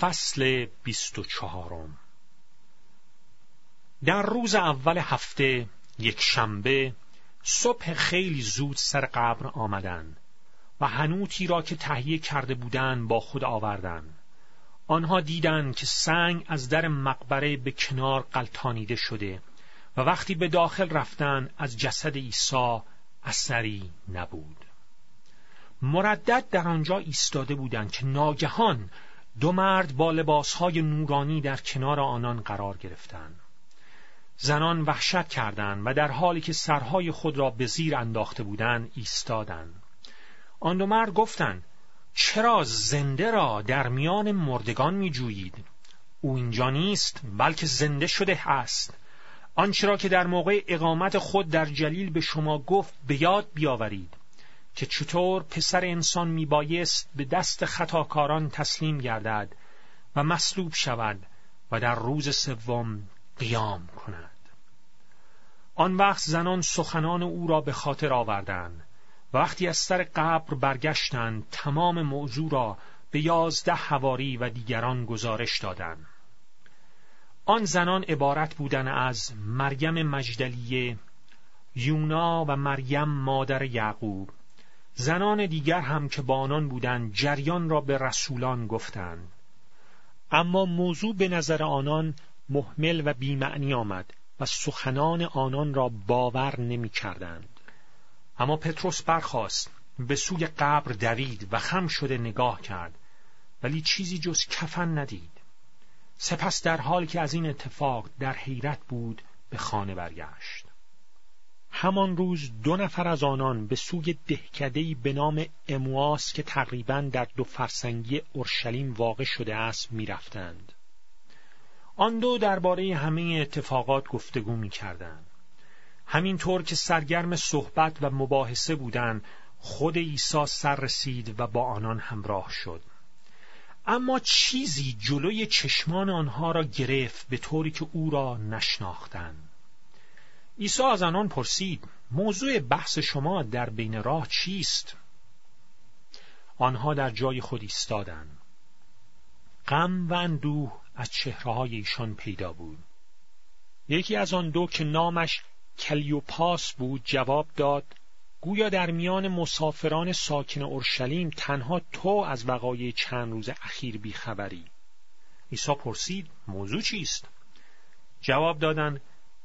فصل بیست و چهارم. در روز اول هفته یک شنبه صبح خیلی زود سر قبر آمدند و هنوتی را که تهیه کرده بودند با خود آوردند آنها دیدند که سنگ از در مقبره به کنار قلتانیده شده و وقتی به داخل رفتن از جسد عیسی اثری نبود. مردد در آنجا ایستاده بودند که ناگهان دو مرد با لباسهای نورانی در کنار آنان قرار گرفتند. زنان وحشت کردند و در حالی که سرهای خود را به زیر انداخته بودند ایستادند. آن دو مرد گفتند چرا زنده را در میان مردگان می جویید؟ او اینجا نیست بلکه زنده شده است. آنچه را که در موقع اقامت خود در جلیل به شما گفت به یاد بیاورید. که چطور پسر انسان میبایست به دست خطاکاران تسلیم گردد و مصلوب شود و در روز سوم قیام کند. آن وقت زنان سخنان او را به خاطر آوردند وقتی از سر قبر برگشتند تمام موضوع را به یازده هواری و دیگران گزارش دادند. آن زنان عبارت بودند از مریم مجدلیه یونا و مریم مادر یعقوب. زنان دیگر هم که با آنان بودند جریان را به رسولان گفتند. اما موضوع به نظر آنان محمل و بیمعنی آمد و سخنان آنان را باور نمی کردند. اما پتروس برخاست به سوی قبر دوید و خم شده نگاه کرد ولی چیزی جز کفن ندید. سپس در حالی که از این اتفاق در حیرت بود به خانه برگشت. همان روز دو نفر از آنان به سوی دهکدهی به نام امواس که تقریبا در دو فرسنگی اورشلیم واقع شده است می‌رفتند. آن دو درباره همه اتفاقات گفتگو می‌کردند. همینطور که سرگرم صحبت و مباحثه بودند خود عیسی سر رسید و با آنان همراه شد. اما چیزی جلوی چشمان آنها را گرفت به طوری که او را نشناختند. عیسی از آنان پرسید موضوع بحث شما در بین راه چیست؟ آنها در جای خود ایستادند. غم و اندوه از چهرههای ایشان پیدا بود. یکی از آن دو که نامش کلیوپاس بود جواب داد گویا در میان مسافران ساکن اورشلیم تنها تو از وقایع چند روز اخیر بیخبری. عیسی پرسید موضوع چیست؟ جواب دادند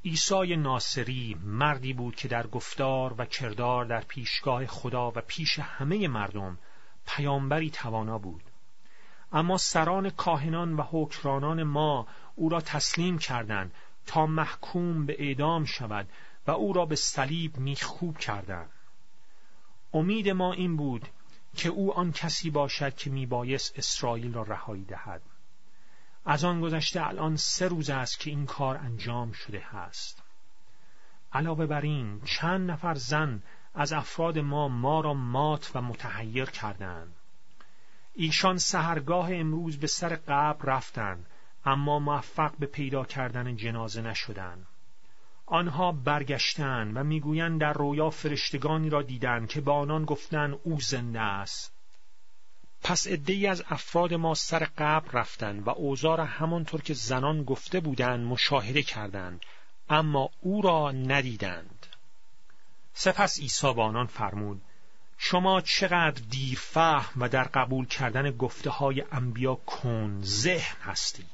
عیسی ناصری مردی بود که در گفتار و کردار در پیشگاه خدا و پیش همه مردم پیامبری توانا بود. اما سران کاهنان و حکرانان ما او را تسلیم کردند تا محکوم به اعدام شود و او را به صلیب میخکوب کردند. امید ما این بود که او آن کسی باشد که میبایست اسرائیل را رهایی دهد. از آن گذشته الان سه روز است که این کار انجام شده است علاوه بر این چند نفر زن از افراد ما ما را مات و متحیر کردند. ایشان سهرگاه امروز به سر قبر رفتند اما موفق به پیدا کردن جنازه نشدند. آنها برگشتند و می‌گویند در رویا فرشتگانی را دیدند که به آنان گفتند او زنده است. پس ای از افراد ما سر قبر رفتند و اوضاع را همانطور که زنان گفته بودند مشاهده کردند اما او را ندیدند. سپس عیسی با آنان فرمود شما چقدر دیرفهم و در قبول کردن گفته های انبیا کن ذهن هستید.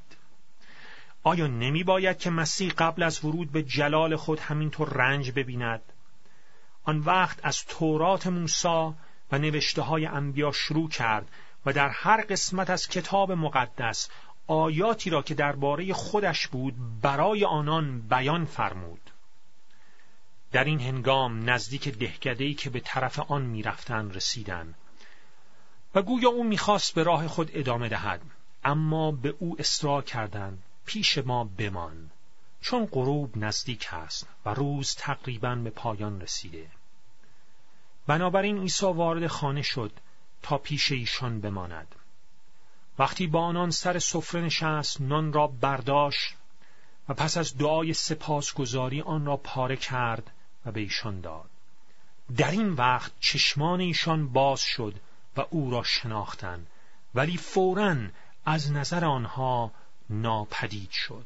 آیا نمی باید که مسیح قبل از ورود به جلال خود همینطور رنج ببیند؟ آن وقت از تورات موسی و نوشته های انبیا شروع کرد و در هر قسمت از کتاب مقدس آیاتی را که درباره خودش بود برای آنان بیان فرمود. در این هنگام نزدیک دهکدهی که به طرف آن می‌رفتند رسیدند و گویا او می‌خواست به راه خود ادامه دهد اما به او اصرار کردند پیش ما بمان چون غروب نزدیک است و روز تقریبا به پایان رسیده. بنابراین عیسی وارد خانه شد تا پیش ایشان بماند. وقتی با آنان سر سفره نشست نان را برداشت و پس از دعای سپاسگزاری آن را پاره کرد و به ایشان داد. در این وقت چشمان ایشان باز شد و او را شناختند ولی فورا از نظر آنها ناپدید شد.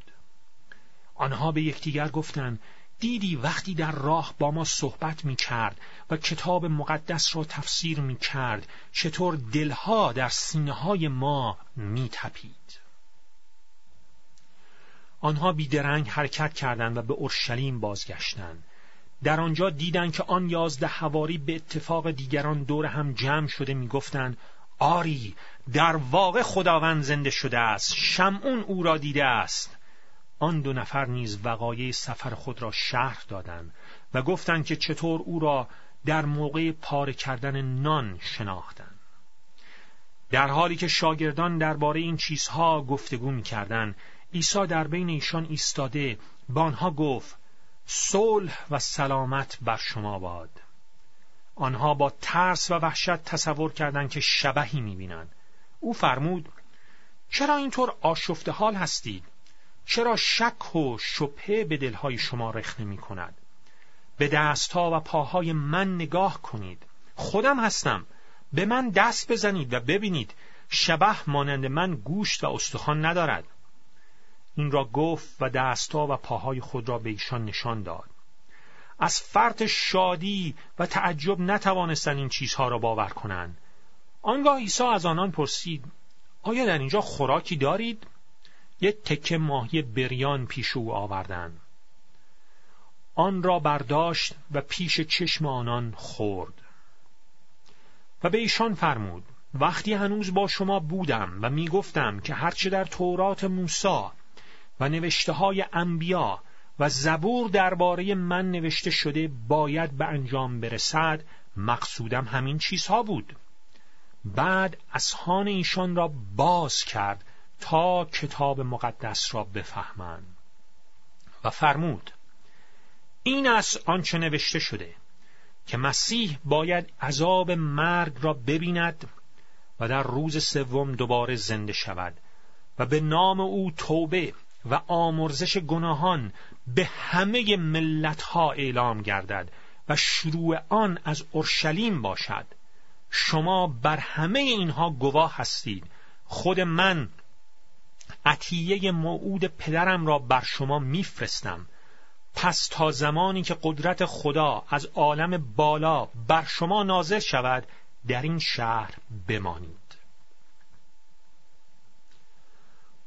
آنها به یکدیگر گفتند دیدی وقتی در راه با ما صحبت می کرد و کتاب مقدس را تفسیر می کرد چطور دلها در سینه های ما می تپید. آنها بیدرنگ حرکت کردند و به اورشلیم بازگشتند. در آنجا دیدند که آن یازده حواری به اتفاق دیگران دور هم جمع شده می‌گفتند آری در واقع خداوند زنده شده است شمعون او را دیده است آن دو نفر نیز وقایع سفر خود را شرح دادند و گفتند که چطور او را در موقع پاره کردن نان شناختند. در حالی که شاگردان درباره این چیزها گفتگو می‌کردند عیسی در بین ایشان ایستاده به آنها گفت صلح و سلامت بر شما باد. آنها با ترس و وحشت تصور کردند که شبهی می‌بینند. او فرمود چرا اینطور آشفته حال هستید؟ چرا شک و شبهه به دلهای شما رخنه می کند؟ به دستها و پاهای من نگاه کنید. خودم هستم. به من دست بزنید و ببینید. شبه مانند من گوشت و استخوان ندارد. این را گفت و دستها و پاهای خود را به ایشان نشان داد. از فرط شادی و تعجب نتوانستند این چیزها را باور کنند. آنگاه عیسی از آنان پرسید آیا در اینجا خوراکی دارید؟ یک تکه ماهی بریان پیش او آوردند. آن را برداشت و پیش چشم آنان خورد. و به ایشان فرمود وقتی هنوز با شما بودم و می گفتم که هرچه در تورات موسی و نوشته های انبیا و زبور درباره من نوشته شده باید به انجام برسد مقصودم همین چیزها بود. بعد اسهان ایشان را باز کرد تا کتاب مقدس را بفهمند. و فرمود این است آنچه نوشته شده که مسیح باید عذاب مرگ را ببیند و در روز سوم دوباره زنده شود و به نام او توبه و آمرزش گناهان به همه ملتها اعلام گردد و شروع آن از اورشلیم باشد. شما بر همه اینها گواه هستید. خود من عطیه موعود پدرم را بر شما میفرستم. پس تا زمانی که قدرت خدا از عالم بالا بر شما نازل شود در این شهر بمانید.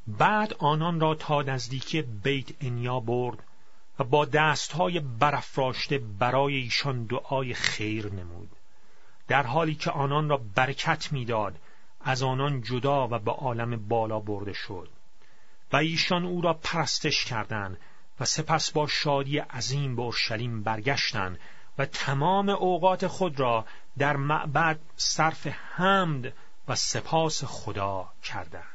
بعد آنان را تا نزدیکی بیت انیا برد و با دستهای برافراشته برای ایشان دعای خیر نمود. در حالی که آنان را برکت می‌داد از آنان جدا و به عالم بالا برده شد. و ایشان او را پرستش کردند و سپس با شادی عظیم به اورشلیم برگشتند و تمام اوقات خود را در معبد صرف حمد و سپاس خدا کردند.